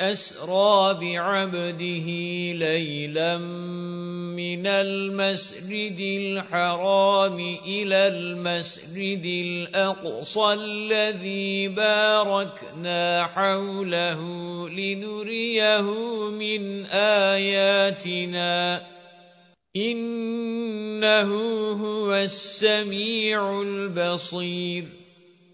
أسرى بعبده ليلا من المسجد الحرام إلى المسجد الأقصى الذي باركنا حوله لنريه من آياتنا. إنه هو السميع البصير.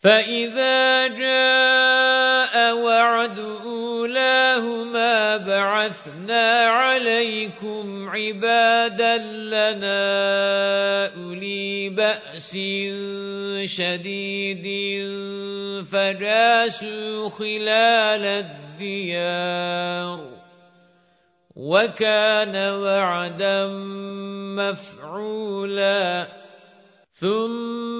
فَإِذَا جَاءَ وَعْدُ أُولَاهُمَا بَعَثْنَا عَلَيْكُمْ عِبَادًا لَّنَا أُولِي بَأْسٍ شَدِيدٍ فَجَاسُوا خِلَالَ الدِّيَارِ وَكَانَ وَعْدًا مَّفْعُولًا ثُمَّ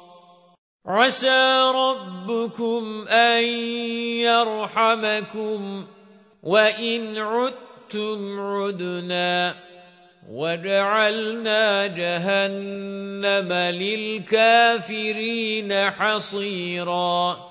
عَسَى رَبُّكُمْ أَن يَرْحَمَكُمْ وَإِنْ عُدتُّمْ عُدْنَا وَجَعَلْنَا جَهَنَّمَ لِلْكَافِرِينَ حَصِيرًا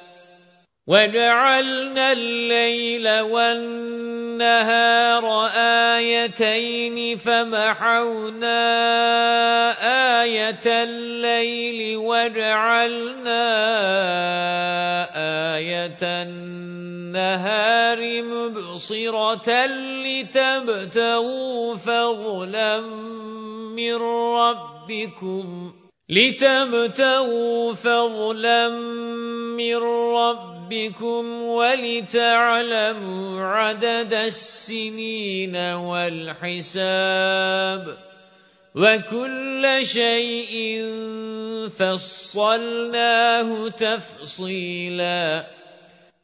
وَجَعَلْنَا اللَّيْلَ وَالنَّهَارَ آيَتَيْنِ فَمَحَوْنَا آيَةَ اللَّيْلِ وَجَعَلْنَا آيَةَ النَّهَارِ مُبْصِرَةً لِتَبْتَغُوا فَضْلًا مِنْ رَبِّكُمْ لِتَبْتَغُوا فَضْلًا مِنْ رَبِّكُمْ وَلِتَعْلَمُوا عَدَدَ السِّنِينَ وَالْحِسَابَ وَكُلَّ شَيْءٍ فَصَّلْنَاهُ تَفْصِيلًا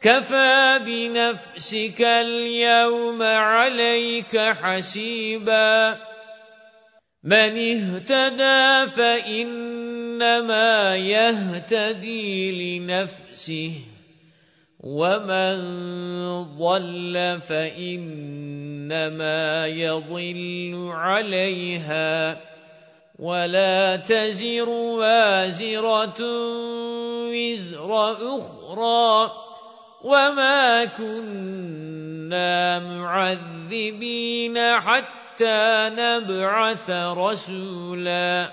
كَفَى بِنَفْسِكَ الْيَوْمَ عَلَيْكَ حَسِيبًا مَنِ اهْتَدَى فَإِنَّمَا يَهْتَدِي لِنَفْسِهِ وَمَنْ ضَلَّ فَإِنَّمَا يَضِلُّ عَلَيْهَا وَلَا تَزِرُ وَازِرَةٌ وِزْرَ أُخْرَى وَمَا كُنَّا مُعَذِّبِينَ حَتَّى نَبْعَثَ رَسُولًا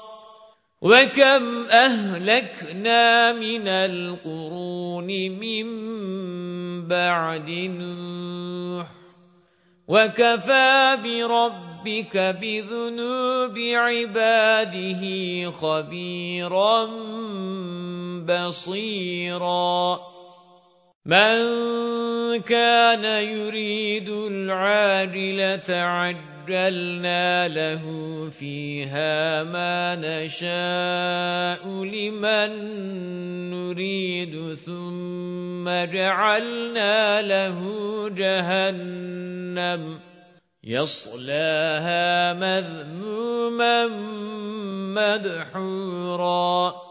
وَكَمْ أَهْلَكْنَا مِنَ الْقُرُونِ مِنْ بَعْدِ نُوحٍ وَكَفَى بِرَبِّكَ بِذُنُوبِ عِبَادِهِ خَبِيرًا بَصِيرًا مَنْ كَانَ يُرِيدُ الْعَاجِلَةَ عَجَّلْنَا لَهُ فِيهَا مَا نَشَاءُ لِمَنْ نُرِيدُ ثُمَّ جَعَلْنَا لَهُ جَهَنَّمَ يَصْلَاهَا مَذْمُومًا مَدْحُورًا.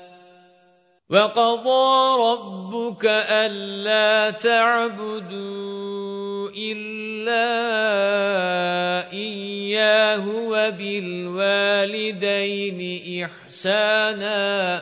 وَقَضَىٰ رَبُّكَ أَلَّا تَعْبُدُوا إِلَّا إِيَّاهُ وَبِالْوَالِدَيْنِ إِحْسَانًا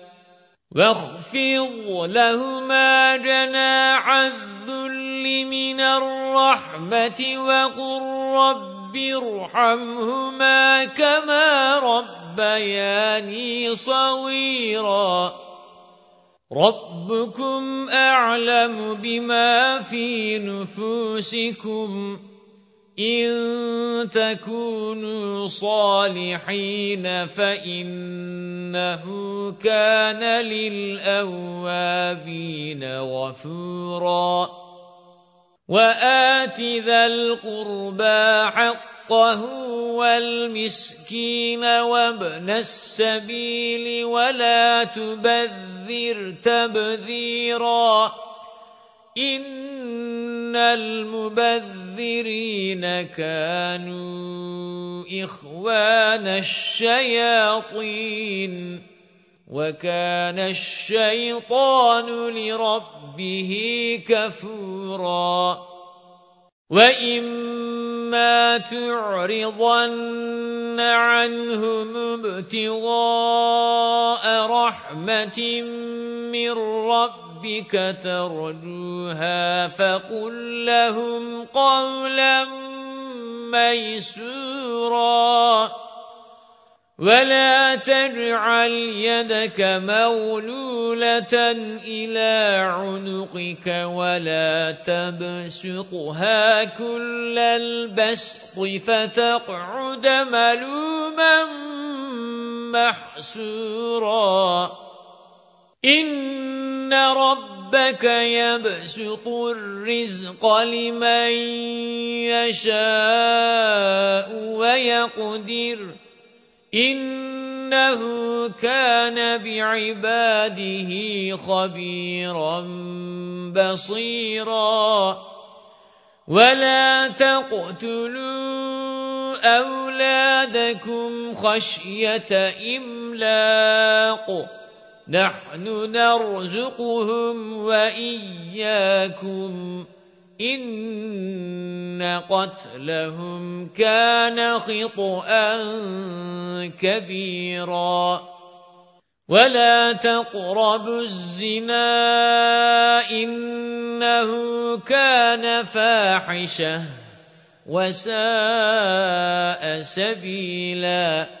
وَاخْفِضْ لَهُمَا جَنَاحَ الذُّلِّ مِنَ الرَّحْمَةِ وَقُل رَّبِّ ارْحَمْهُمَا كَمَا رَبَّيَانِي صَغِيرًا. رَبُّكُمْ أَعْلَمُ بِمَا فِي نُفُوسِكُمْ. إِن تَكُونُوا صَالِحِينَ فَإِنَّهُ كَانَ لِلْأَوَّابِينَ غَفُورًا وَآتِ ذَا الْقُرْبَى حَقَّهُ والمسكين وابن السبيل ولا تبذر تبذيرا إن المبذرين كانوا إخوان الشياطين وَكَانَ الشَّيْطَانُ لِرَبِّهِ كَفُورًا وَإِمَّا تُعْرِضَنَّ عَنْهُمُ ابْتِغَاءَ رَحْمَةٍ مِّن رَّبِّكَ تَرْجُوهَا فَقُل لَّهُمْ قَوْلًا مَّيْسُورًا وَلَا تَجْعَلْ يَدَكَ مَغْلُولَةً إِلَى عُنُقِكَ وَلَا تَبْسُطْهَا كُلَّ الْبَسْطِ فَتَقْعُدَ مَلُومًا مَحْسُورًا إِنَّ رَبَّكَ يَبْسُطُ الرِّزْقَ لِمَن يَشَاءُ وَيَقْدِرُ إِنَّهُ كَانَ بِعِبَادِهِ خَبِيرًا بَصِيرًا وَلَا تَقْتُلُوا أَوْلَادَكُمْ خَشْيَةَ إِمْلَاقٍ نَحْنُ نَرْزُقُهُمْ وَإِيَّاكُمْ. إِنَّ قَتْلَهُمْ كَانَ خِطْئًا كَبِيرًا. وَلَا تَقْرَبُوا الزِّنَا إِنَّهُ كَانَ فَاحِشَةً وَسَاءَ سَبِيلًا.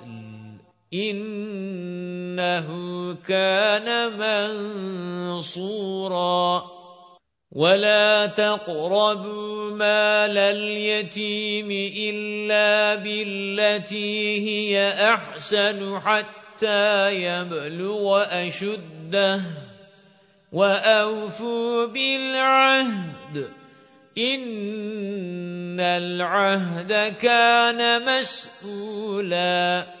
إِنَّهُ كَانَ مَنصُورًا. وَلَا تَقْرَبُوا مَالَ الْيَتِيمِ إِلَّا بِالَّتِي هِيَ أَحْسَنُ حَتَّى يَبْلُغَ أَشُدَّهُ. وَأَوْفُوا بِالْعَهْدِ. إِنَّ الْعَهْدَ كَانَ مَسْئُولًا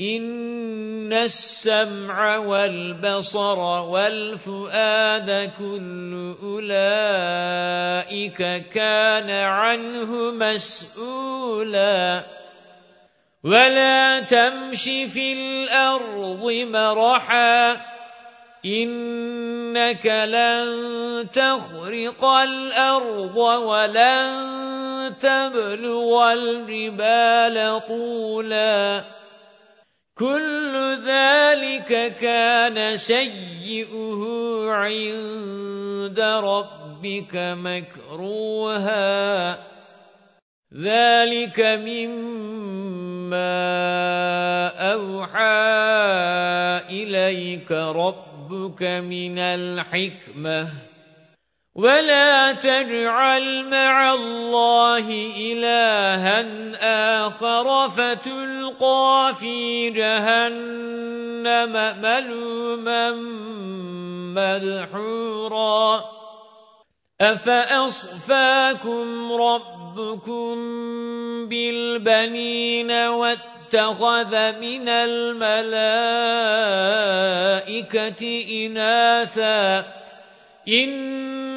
إِنَّ السَّمْعَ وَالْبَصَرَ وَالْفُؤَادَ كُلُّ أُولَئِكَ كَانَ عَنْهُ مَسْئُولًا وَلَا تَمْشِ فِي الْأَرْضِ مَرَحًا إِنَّكَ لَن تَخْرِقَ الْأَرْضَ وَلَن تَبْلُغَ الْجِبَالَ طُولًا كُلُّ ذَلِكَ كَانَ سَيِّئُهُ عِندَ رَبِّكَ مَكْرُوهًا. ذَلِكَ مِمَّا أَوْحَى إِلَيْكَ رَبُّكَ مِنَ الْحِكْمَةِ. وَلَا تَجْعَلْ مَعَ اللَّهِ إِلَٰهًا آخَرَ فَتُلْقَىٰ فِي جَهَنَّمَ مَلُومًا مَّدْحُورًا أَفَأَصْفَاكُمْ رَبُّكُم بِالْبَنِينَ وَاتَّخَذَ مِنَ الْمَلَائِكَةِ إِنَاثًا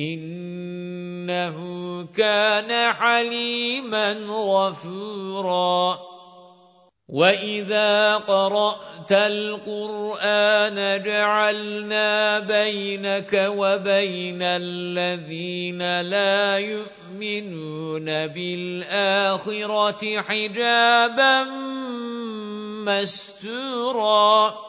إِنَّهُ كَانَ حَلِيمًا غَفُورًا. وَإِذَا قَرَأْتَ الْقُرْآنَ جَعَلْنَا بَيْنَكَ وَبَيْنَ الَّذِينَ لَا يُؤْمِنُونَ بِالْآخِرَةِ حِجَابًا مَّسْتُورًا.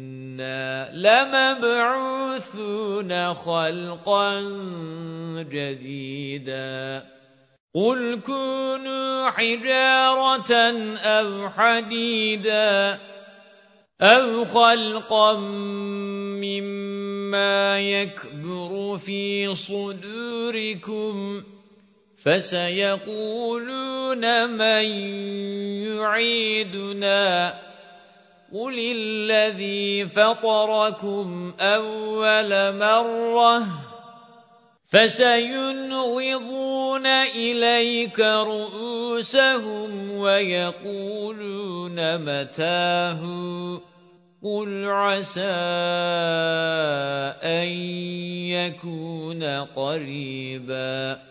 أَإِنَّا لَمَبْعُوثُونَ خَلْقًا جَدِيدًا. قُلْ كُونُوا حِجَارَةً أَوْ حَدِيدًا أَوْ خَلْقًا مِّمَّا يَكْبُرُ فِي صُدُورِكُمْ فَسَيَقُولُونَ مَن يُعِيدُنَا. قُلِ الَّذِي فَطَرَكُمْ أَوَّلَ مَرَّةٍ فَسَيُنْغِضُونَ إِلَيْكَ رُءُوسَهُمْ وَيَقُولُونَ مَتَىٰ قُلْ عَسَىٰ أَن يَكُونَ قَرِيبًا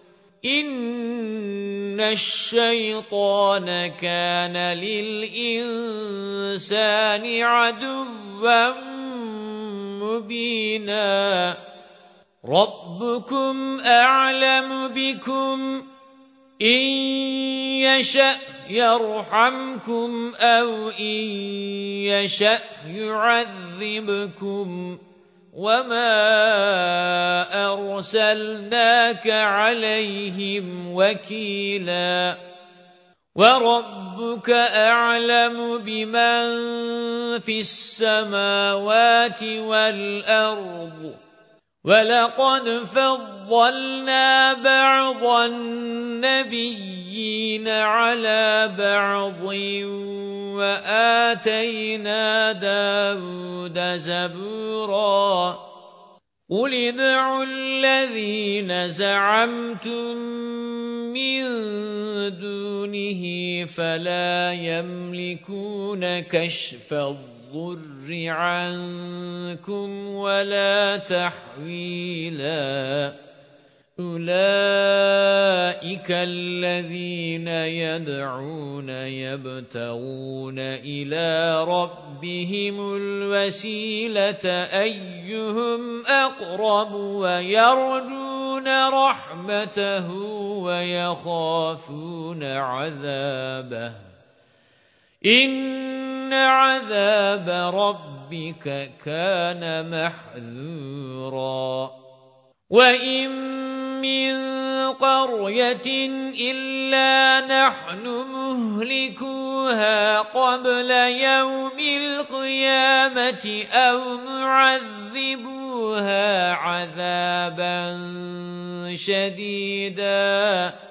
إِنَّ الشَّيْطَانَ كَانَ لِلْإِنسَانِ عَدُوًّا مُبِينًا. رَبُّكُمْ أَعْلَمُ بِكُمْ. إِن يَشَأْ يَرْحَمْكُمْ أَوْ إِن يَشَأْ يُعَذِّبْكُمْ. وَمَا أَرْسَلْنَاكَ عَلَيْهِمْ وَكِيلًا وَرَبُّكَ أَعْلَمُ بِمَن فِي السَّمَاوَاتِ وَالْأَرْضِ وَلَقَدْ فَضَّلْنَا بَعْضَ النَّبِيِّينَ عَلَى بَعْضٍ وآتينا داود زبورا قل ادعوا الذين زعمتم من دونه فلا يملكون كشف الضر عنكم ولا تحويلاً. أُولَئِكَ الَّذِينَ يَدْعُونَ يَبْتَغُونَ إِلَى رَبِّهِمُ الْوَسِيلَةَ أَيُّهُمْ أَقْرَبُ وَيَرْجُونَ رَحْمَتَهُ وَيَخَافُونَ عَذَابَهُ. إِنَّ عَذَابَ رَبِّكَ كَانَ مَحْذُورًا. وَإِن مِّن قَرْيَةٍ إِلَّا نَحْنُ مُهْلِكُوهَا قَبْلَ يَوْمِ الْقِيَامَةِ أَوْ مُعَذِّبُوهَا عَذَابًا شَدِيدًا.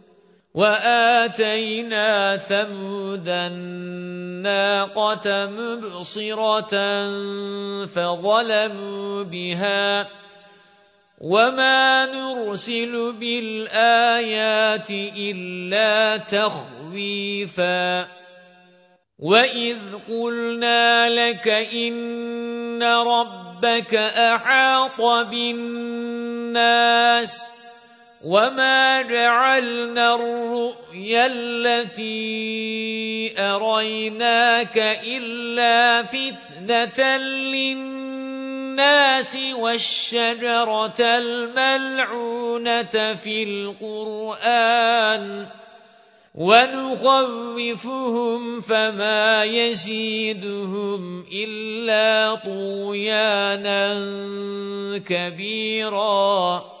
وَآتَيْنَا ثَمُودَ النَّاقَةَ مُبْصِرَةً فَظَلَمُوا بِهَا وَمَا نُرْسِلُ بِالْآيَاتِ إِلَّا تَخْوِيفًا وَإِذْ قُلْنَا لَكَ إِنَّ رَبَّكَ أَحَاطَ بِالنَّاسِ وَمَا جَعَلْنَا الرُّؤْيَا الَّتِي أَرَيْنَاكَ إِلَّا فِتْنَةً لِلنَّاسِ وَالشَّجَرَةَ الْمَلْعُونَةَ فِي الْقُرْآنِ وَنُخَوِّفُهُمْ فَمَا يَزِيدُهُمْ إِلَّا طُغْيَانًا كَبِيرًا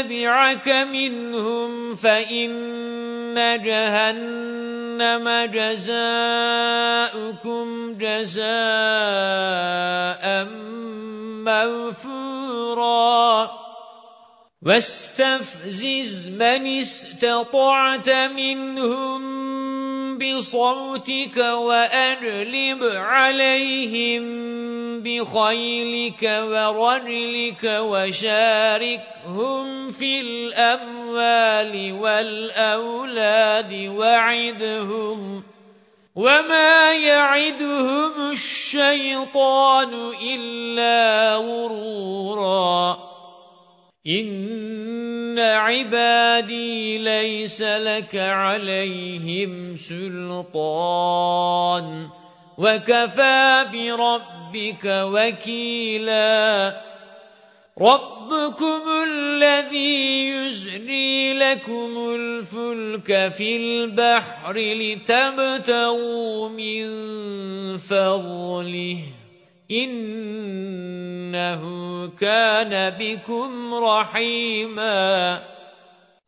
تَبِعَكَ مِنْهُمْ فَإِنَّ جَهَنَّمَ جَزَاؤُكُمْ جَزَاءً مَّوْفُورًا. وَاسْتَفْزِزْ مَنِ اسْتَطَعْتَ مِنْهُم بِصَوْتِكَ وَأَجْلِبْ عَلَيْهِم بِخَيْلِكَ وَرَجْلِكَ وَشَارِكْهُمْ فِي الْأَمْوَالِ وَالْأَوْلَادِ وَعِدْهُمْ وَمَا يَعِدُهُمُ الشَّيْطَانُ إِلَّا غُرُورًا إِنَّ عِبَادِي لَيْسَ لَكَ عَلَيْهِمْ سُلْطَانٌ وَكَفَى بِرَبِّكَ وَكِيلًا رَبُّكُمُ الَّذِي يُزْرِي لَكُمُ الْفُلْكَ فِي الْبَحْرِ لِتَبْتَغُوا مِنْ فَضْلِهِ إِنَّهُ كَانَ بِكُمْ رَحِيمًا.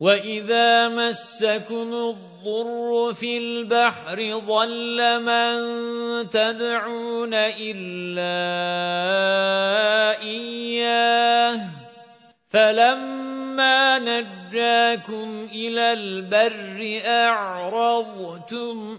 وَإِذَا مَسَّكُمُ الضُّرُّ فِي الْبَحْرِ ضَلَّ مَن تَدْعُونَ إِلَّا إِيَّاهُ. فَلَمَّا نَجَّاكُمْ إِلَى الْبَرِّ أَعْرَضْتُمْ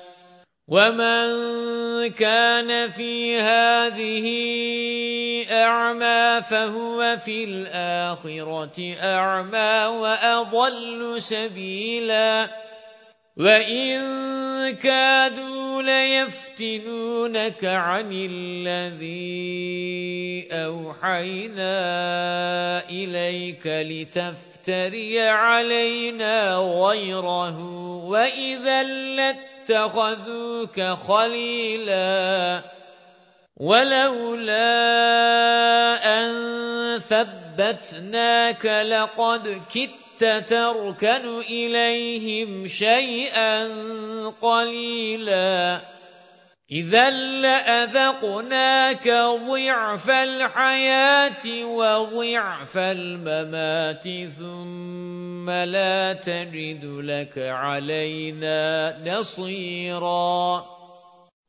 وَمَنْ كَانَ فِي هَذِهِ أَعْمَى فَهُوَ فِي الْآخِرَةِ أَعْمَى وَأَضَلُّ سَبِيلًا وَإِنْ كَادُوا لَيَفْتِنُونَكَ عَنِ الَّذِي أَوْحَيْنَا إِلَيْكَ لِتَفْتَرِيَ عَلَيْنَا غَيْرَهُ وَإِذًا لَّاتَّخَذُوكَ خَلِيلًا وَلَوْلَا أَن ثَبَّتْنَاكَ لَقَدْ كِدتَّ تَرْكَنُ إِلَيْهِمْ شَيْئًا قَلِيلًا إِذًا لَّأَذَقْنَاكَ ضِعْفَ الْحَيَاةِ وَضِعْفَ الْمَمَاتِ ثُمَّ لَا تَجِدُ لَكَ عَلَيْنَا نَصِيرًا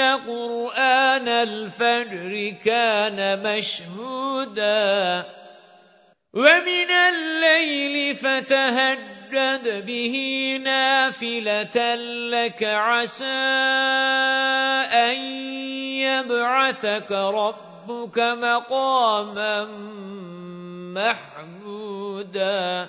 قُرْآنَ الْفَجْرِ كَانَ مَشْهُودًا وَمِنَ اللَّيْلِ فَتَهَجَّدْ بِهِ نَافِلَةً لَكَ عَسَى أَن يَبْعَثَكَ رَبُّكَ مَقَامًا مَّحْمُودًا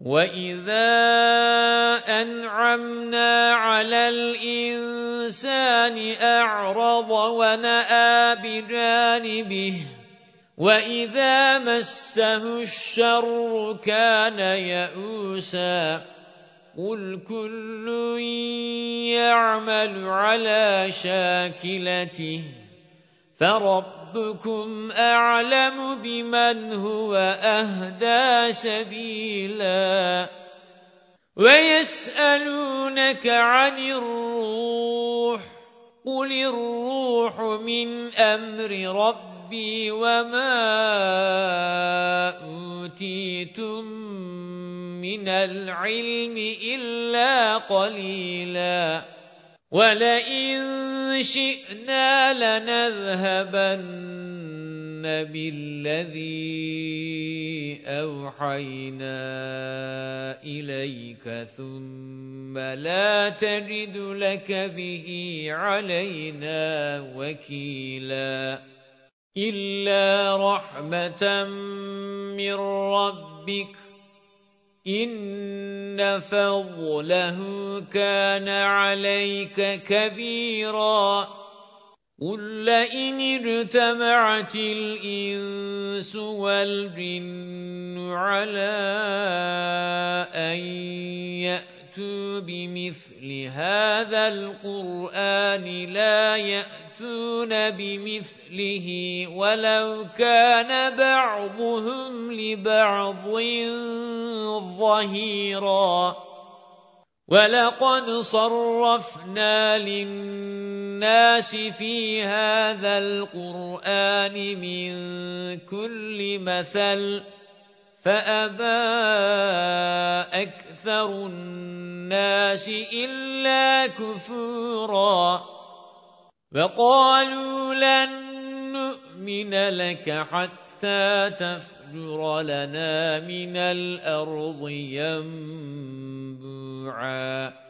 وَإِذَا أَنْعَمْنَا عَلَى الْإِنسَانِ أَعْرَضَ وَنَأَىٰ بِجَانِبِهِ وَإِذَا مَسَّهُ الشَّرُّ كَانَ يَئُوسًا قُلْ كُلٌّ يَعْمَلُ عَلَى شَاكِلَتِهِ فَرَبُّكُمْ أَعْلَمُ بِمَنْ هُوَ أَهْدَى سَبِيلًا. وَيَسْأَلُونَكَ عَنِ الرُّوحِ قُلِ الرُّوحُ مِنْ أَمْرِ رَبِّي وَمَا أُوتِيتُم مِّنَ الْعِلْمِ إِلَّا قَلِيلًا. وَلَئِن شِئْنَا لَنَذْهَبَنَّ بِالَّذِي أَوْحَيْنَا إِلَيْكَ ثُمَّ لَا تَجِدُ لَكَ بِهِ عَلَيْنَا وَكِيلًا إِلَّا رَحْمَةً مِّن رَّبِّكَ إِنَّ فَضْلَهُ كَانَ عَلَيْكَ كَبِيرًا قُل لَّئِنِ اجْتَمَعَتِ الْإِنسُ وَالْجِنُّ عَلَىٰ أَن يَأْتُوا بِمِثْلِ هَٰذَا الْقُرْآنِ لَا يَأْتُونَ بِمِثْلِهِ وَلَوْ كَانَ بَعْضُهُمْ لِبَعْضٍ ظَهِيرًا. وَلَقَدْ صَرَّفْنَا لِلنَّاسِ فِي هَٰذَا الْقُرْآنِ مِنْ كُلِّ مَثَلٍ. فَأَبَى أَكْثَرُ النَّاسِ إِلَّا كُفُورًا وَقَالُوا لَن نُّؤْمِنَ لَكَ حَتَّىٰ تَفْجُرَ لَنَا مِنَ الْأَرْضِ يَنبُوعًا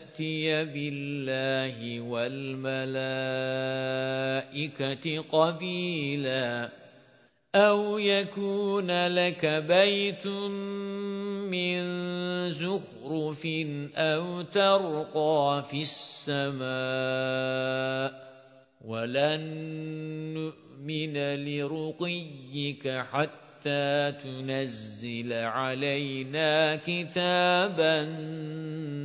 بِاللَّهِ وَالْمَلَائِكَةِ قَبِيلًا أَوْ يَكُونَ لَكَ بَيْتٌ مِّن زُخْرُفٍ أَوْ تَرْقَىٰ فِي السَّمَاءِ وَلَن نُّؤْمِنَ لِرُقِيِّكَ حَتَّىٰ تُنَزِّلَ عَلَيْنَا كِتَابًا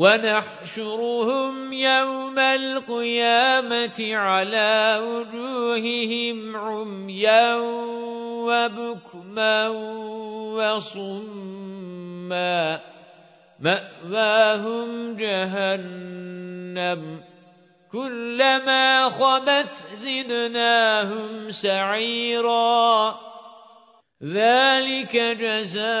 وَنَحْشُرُهُمْ يَوْمَ الْقِيَامَةِ عَلَى وُجُوهِهِمْ عُمْيًا وَبُكْمًا وَصُمًّا مَأْوَاهُمْ جَهَنَّمُ كُلَّمَا خَبَتْ زِدْنَاهُمْ سَعِيرًا ذَلِكَ جَزَاؤُهُم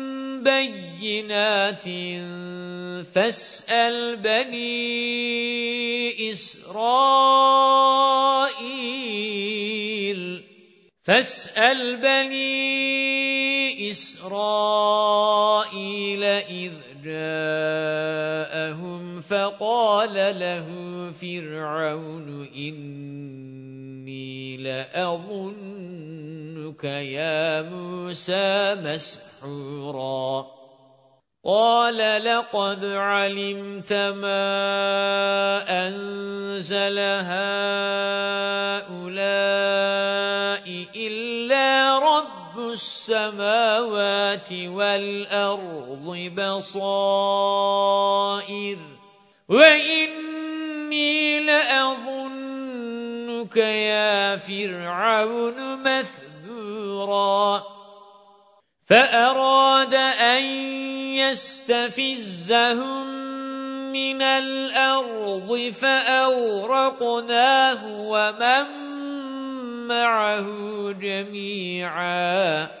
بَيِّنَاتٍ فَاسْأَلْ بَنِي إِسْرَائِيلَ فَاسْأَلْ بَنِي إِسْرَائِيلَ إِذْ جَاءَهُمْ فَقَالَ لَهُ فِرْعَوْنُ إِنِّي لَأَظُنُّكَ يَا مُوسَى مَسْحُورًا قَالَ لَقَدْ عَلِمْتَ مَا أَنزَلَ هَؤُلَاءِ إِلَّا رَبُّ السَّمَاوَاتِ وَالْأَرْضِ بَصَائِرَ وَإِنِّي لَأَظُنُّكَ يَا فِرْعَوْنُ مَثْبُورًا. فَأَرَادَ أَن يَسْتَفِزَّهُم مِّنَ الْأَرْضِ فَأَغْرَقْنَاهُ وَمَن مَّعَهُ جَمِيعًا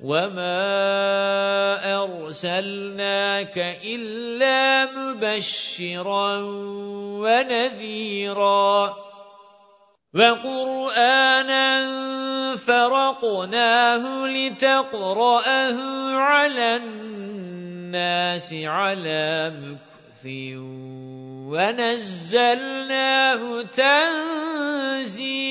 وَمَا أَرْسَلْنَاكَ إِلَّا مُبَشِّرًا وَنَذِيرًا وَقُرْآنًا فَرَقْنَاهُ لِتَقْرَأَهُ عَلَى النَّاسِ عَلَى مُكْثٍ وَنَزَّلْنَاهُ تَنزِيلًا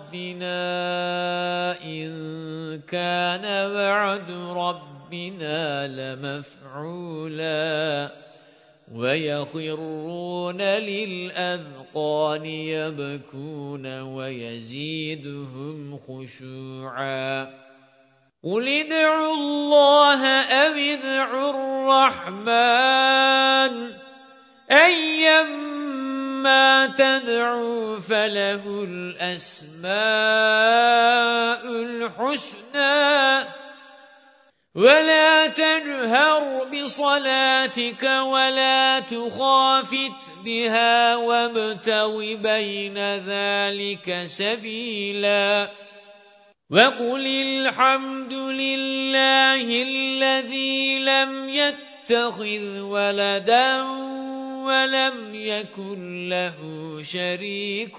إِن كَانَ وَعْدُ رَبِّنَا لَمَفْعُولًا وَيَخِرُّونَ لِلْأَذْقَانِ يَبْكُونَ وَيَزِيدُهُمْ خُشُوعًا قُلِ ادْعُوا اللَّهَ أَوِ ادْعُوا الرَّحْمَنَ أَيًّمَّا تَدْعُوا فَلَهُ الْأَسْمَاءُ الْحُسْنَى وَلَا تَجْهَرْ بِصَلَاتِكَ وَلَا تُخَافِتْ بِهَا وَابْتَغِ بَيْنَ ذَلِكَ سَبِيلًا وَقُلِ الْحَمْدُ لِلَّهِ الَّذِي لَمْ يَتَّخِذْ وَلَدًا وَلَمْ يَكُنْ لَهُ شَرِيكٌ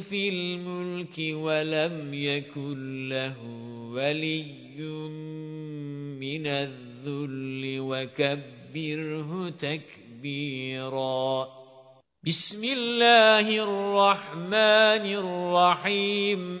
فِي الْمُلْكِ وَلَمْ يَكُنْ لَهُ ولي من الذل وكبره تكبيرا بسم الله الرحمن الرحيم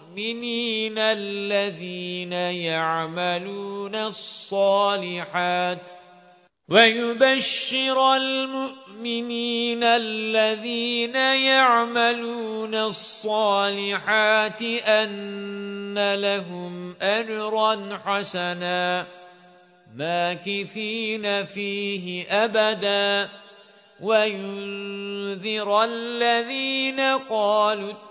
المؤمنين الذين يعملون الصالحات ويبشر المؤمنين الذين يعملون الصالحات أن لهم أجرا حسنا ماكثين فيه أبدا وينذر الذين قالوا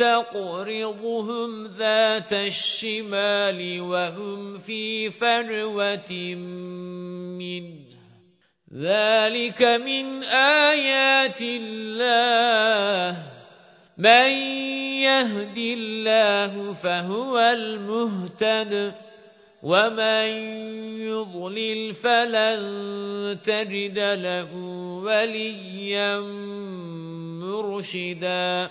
تقرضهم ذات الشمال وهم في فروة منه. ذلك من آيات الله. مَن يَهْدِ اللَّهُ فَهُوَ الْمُهْتَدِ. وَمَن يُضْلِلْ فَلَن تَجِدَ لَهُ وَلِيًّا مُّرْشِدًا.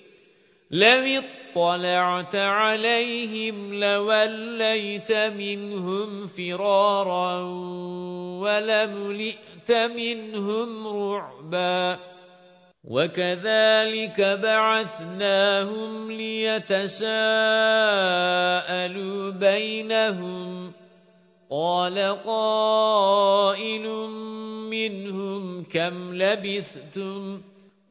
لَوِ اطَّلَعْتَ عَلَيْهِمْ لَوَلَّيْتَ مِنْهُمْ فِرَارًا وَلَمُلِئْتَ مِنْهُمْ رُعْبًا وَكَذَلِكَ بَعَثْنَاهُمْ لِيَتَسَاءَلُوا بَيْنَهُمْ قَالَ قَائِلٌ مِّنْهُمْ كَمْ لَبِثْتُمْ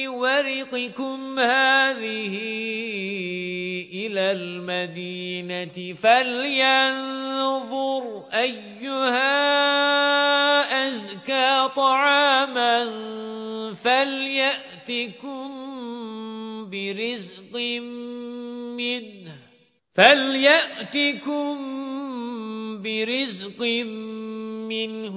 بِوَرِقِكُمْ هَذِهِ إِلَى الْمَدِينَةِ فَلْيَنظُرْ أَيُّهَا أَزْكَى طَعَامًا فَلْيَأْتِكُم بِرِزْقٍ مِّنْهُ فَلْيَأْتِكُم بِرِزْقٍ مِّنْهُ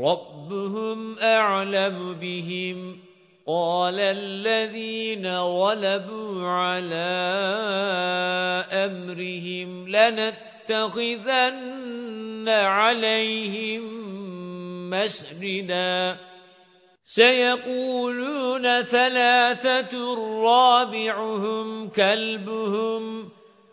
رَبُّهُمْ أَعْلَمُ بِهِمْ قَالَ الَّذِينَ غَلَبُوا عَلَى أَمْرِهِمْ لَنَتَّخِذَنَّ عَلَيْهِمْ مَسْجِدًا سَيَقُولُونَ ثَلَاثَةٌ رَابِعُهُمْ كَلْبُهُمْ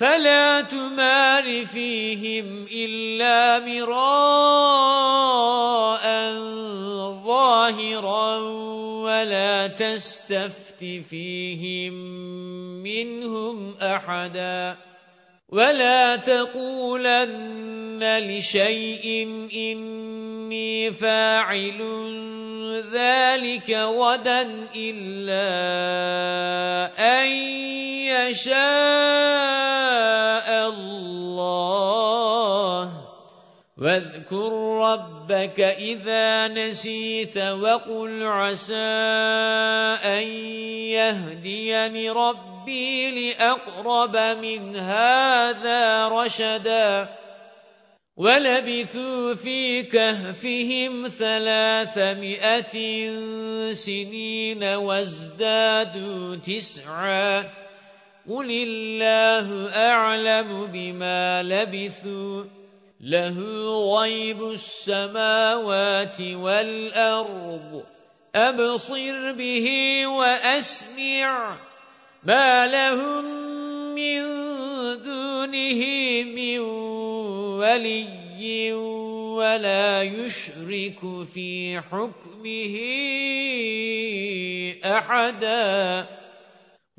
فَلَا تُمَارِ فِيهِمْ إِلَّا مِرَاءً ظَاهِرًا وَلَا تَسْتَفْتِ فِيهِم مِّنْهُمْ أَحَدًا وَلَا تَقُولَنَّ لِشَيْءٍ إِنِّي فَاعِلٌ ذَلِكَ غَدًا إِلَّا أَن يَشَاءَ اللَّهُ وَاذْكُر رَّبَّكَ إِذَا نَسِيتَ وَقُلْ عَسَىٰ أَن يَهْدِيَنِ رَبِّي لِأَقْرَبَ مِنْ هَٰذَا رَشَدًا وَلَبِثُوا فِي كَهْفِهِمْ ثَلَاثَمِائَةٍ سِنِينَ وَازْدَادُوا تِسْعًا قُلِ اللَّهُ أَعْلَمُ بِمَا لَبِثُوا لَهُ غَيْبُ السَّمَاوَاتِ وَالْأَرْضِ. أَبْصِرْ بِهِ وَأَسْمِعْ. مَا لَهُم مِّن دُونِهِ مِن وَلِيٍّ وَلَا يُشْرِكُ فِي حُكْمِهِ أَحَدًا.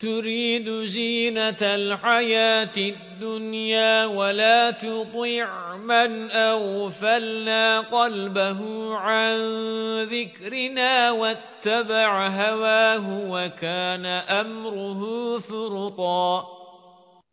تريد زينة الحياة الدنيا ولا تطيع من أغفلنا قلبه عن ذكرنا واتبع هواه وكان أمره فرطا.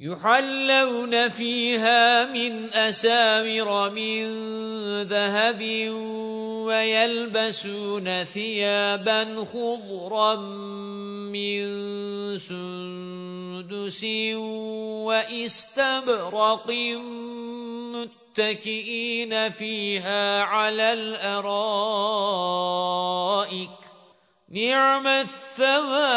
يُحَلَّوْنَ فِيهَا مِنْ أَسَاوِرَ مِنْ ذَهَبٍ وَيَلْبَسُونَ ثِيَابًا خُضْرًا مِنْ سُنْدُسٍ وَإِسْتَبْرَقٍ مُتَّكِئِينَ فِيهَا عَلَى الْأَرَائِكِ. نِعْمَ الثَّوَابُ.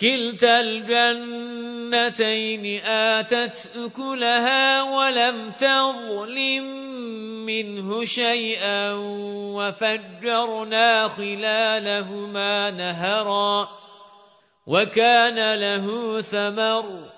كِلْتَا الْجَنَّتَيْنِ آتَتْ أُكُلَهَا وَلَمْ تَظْلِم مِّنْهُ شَيْئًا وَفَجَّرْنَا خِلَالَهُمَا نَهَرًا وَكَانَ لَهُ ثَمَرٌ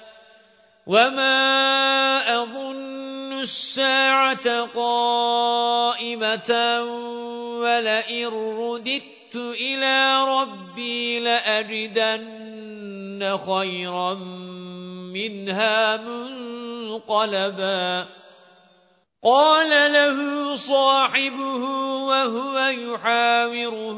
وَمَا أَظُنُّ السَّاعَةَ قَائِمَةً وَلَئِن رُّدِدتُّ إِلَى رَبِّي لَأَجِدَنَّ خَيْرًا مِنْهَا مُنقَلَبًا قَالَ لَهُ صَاحِبُهُ وَهُوَ يُحَاوِرُهُ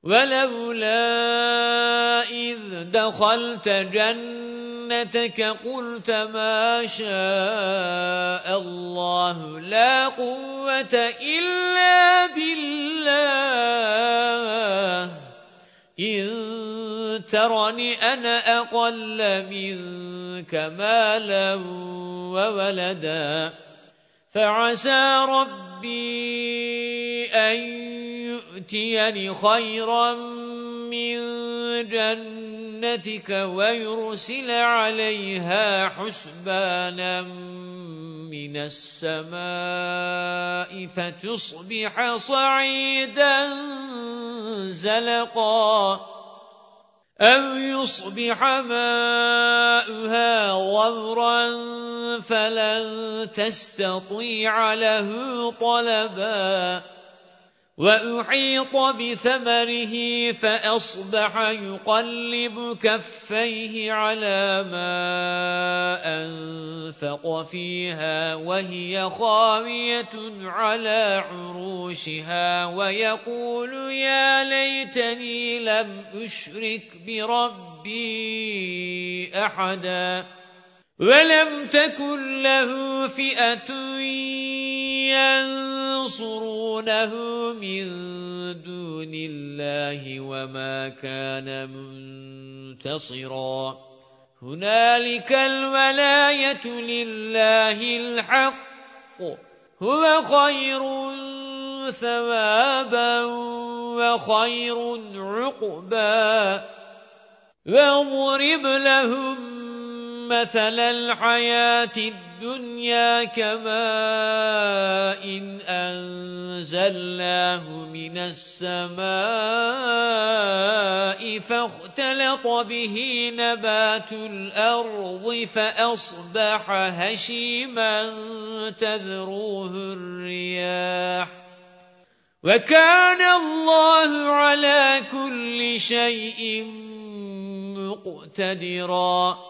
وَلَوْلَا إِذْ دَخَلْتَ جَنَّتَكَ قُلْتَ مَا شَاءَ اللَّهُ لَا قُوَّةَ إِلَّا بِاللَّهِ. إِن تَرَنِ أَنَا أَقَلَّ مِنكَ مَالًا وَوَلَدًا. فَعَسَى رَبِّي أَن يُؤْتِيَنِ خَيْرًا مِنْ جَنَّتِكَ وَيُرْسِلَ عَلَيْهَا حُسْبَانًا مِنَ السَّمَاءِ فَتُصْبِحَ صَعِيدًا زَلَقًا أَوْ يُصْبِحَ مَاؤُهَا غَوْرًا فَلَن تَسْتَطِيعَ لَهُ طَلَبًا وَأُحِيطَ بِثَمَرِهِ فَأَصْبَحَ يُقَلِّبُ كَفَّيْهِ عَلَى مَا أَنفَقَ فِيهَا وَهِيَ خَاوِيَةٌ عَلَى عُرُوشِهَا وَيَقُولُ يَا لَيْتَنِي لَمْ أُشْرِكْ بِرَبِّي أَحَدًا وَلَمْ تَكُنْ لَهُ فِئَةٌ يَنصُرُونَهُ مِنْ دُونِ اللَّهِ وَمَا كَانَ مُنْتَصِرًا. هُنَالِكَ الْوَلَايَةُ لِلَّهِ الْحَقِّ. هُوَ خَيْرٌ ثَوَابًا وَخَيْرٌ عُقْبًا. وَاضْرِبْ لَهُم مَثَلَ الْحَيَاةِ الدُّنْيَا كَمَاءٍ أَنزَلْنَاهُ مِنَ السَّمَاءِ فَاخْتَلَطَ بِهِ نَبَاتُ الْأَرْضِ فَأَصْبَحَ هَشِيمًا تَذْرُوهُ الرِّيَاحُ. وَكَانَ اللَّهُ عَلَى كُلِّ شَيْءٍ مُقْتَدِرًا.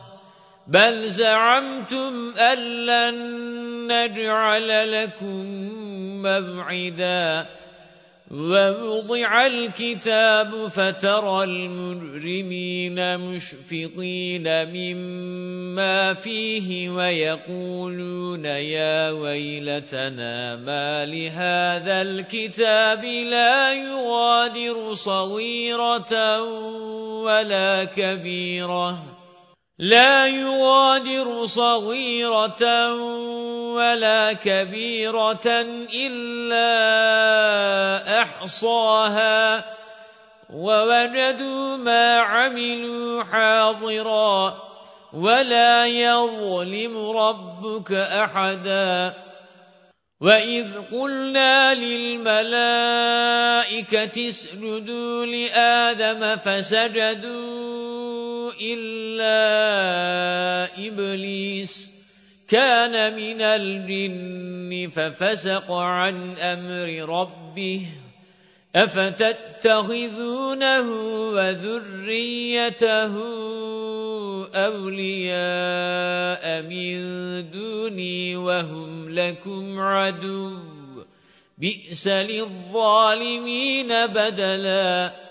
بَلْ زَعَمْتُمْ أَن لَّن نَّجْعَلَ لَكُم مَّوْعِدًا وَوُضِعَ الْكِتَابُ فَتَرَى الْمُجْرِمِينَ مُشْفِقِينَ مِمَّا فِيهِ وَيَقُولُونَ يَا وَيْلَتَنَا مَا لِهَذَا الْكِتَابِ لَا يُغَادِرُ صَغِيرَةً وَلَا كَبِيرَةً لَا يُغَادِرُ صَغِيرَةً وَلَا كَبِيرَةً إِلَّا أَحْصَاهَا. وَوَجَدُوا مَا عَمِلُوا حَاضِرًا وَلَا يَظْلِمُ رَبُّكَ أَحَدًا. وَإِذْ قُلْنَا لِلْمَلَائِكَةِ اسْجُدُوا لِآدَمَ فَسَجَدُوا إِلَّا إِبْلِيسَ كَانَ مِنَ الْجِنِّ فَفَسَقَ عَنْ أَمْرِ رَبِّهِ أَفَتَتَّخِذُونَهُ وَذُرِّيَّتَهُ أَوْلِيَاءَ مِن دُونِي وَهُمْ لَكُمْ عَدُوٌّ بِئْسَ لِلظَّالِمِينَ بَدَلًا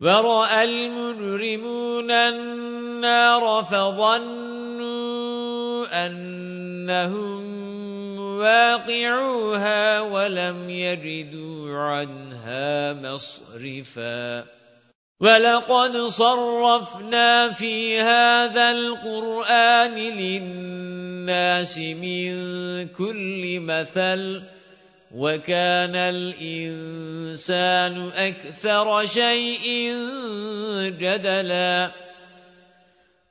وَرَأَى الْمُجْرِمُونَ النَّارَ فَظَنُّوا أَنَّهُمْ واقعوها وَلَمْ يَجِدُوا عَنْهَا مَصْرِفًا وَلَقَدْ صَرَّفْنَا فِي هَذَا الْقُرْآنِ لِلنَّاسِ مِنْ كُلِّ مَثَلٍ وَكَانَ الْإِنسَانُ أَكْثَرَ شَيْءٍ جَدَلًا.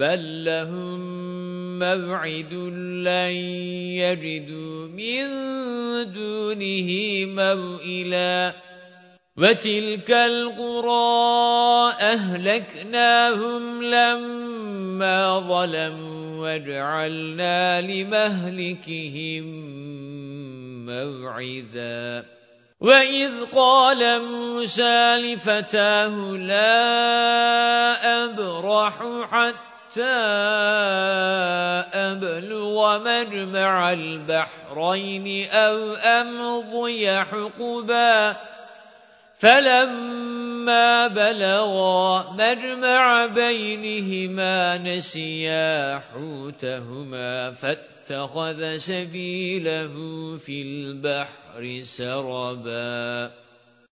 بَل لَّهُم مَّوْعِدٌ لَّن يَجِدُوا مِن دُونِهِ مَوْئِلًا وَتِلْكَ الْقُرَىٰ أَهْلَكْنَاهُمْ لَمَّا ظَلَمُوا وَجَعَلْنَا لِمَهْلِكِهِم مَّوْعِدًا وَإِذْ قَالَ مُوسَى لِفَتَاهُ لَا أَبْرَحُ حَتَّىٰ حَتَّى أَبْلُغَ مَجْمَعَ الْبَحْرَيْنِ أَوْ أَمْضِيَ حُقُبًا. فَلَمَّا بَلَغَا مَجْمَعَ بَيْنِهِمَا نَسِيَا حُوتَهُمَا فَاتَّخَذَ سَبِيلَهُ فِي الْبَحْرِ سَرَبًا.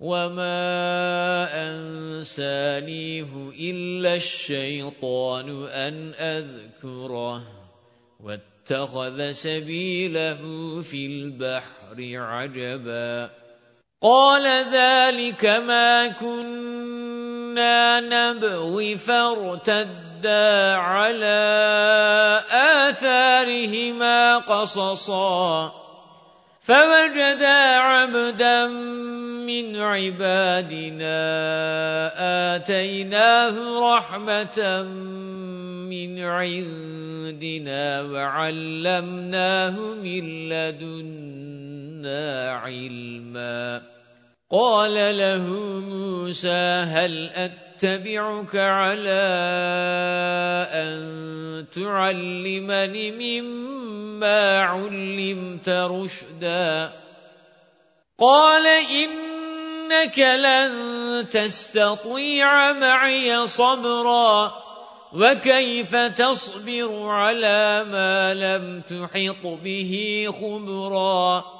وَمَا أَنسَانِيهُ إِلَّا الشَّيْطَانُ أَنْ أَذْكُرَهُ وَاتَّخَذَ سَبِيلَهُ فِي الْبَحْرِ عَجَبًا قَالَ ذَلِكَ مَا كُنَّا نَبْغِ فَارْتَدَّا عَلَى آثَارِهِمَا قَصَصًا فَوَجَدَا عَبْدًا مِنْ عِبَادِنَا آتَيْنَاهُ رَحْمَةً مِنْ عِنْدِنَا وَعَلَّمْنَاهُ مِنْ لَدُنَّا علما. قال له موسى هل أتبعك على أن تعلمني مما علمت رشدا. قال إنك لن تستطيع معي صبرا. وَكَيْفَ تَصْبِرُ عَلَى مَا لَمْ تُحِطْ بِهِ خُبْرًا؟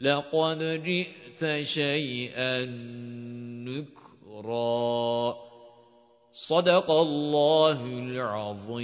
لَقَدْ جِئْتَ شَيْئًا نُكْرًا. صدق الله العظيم.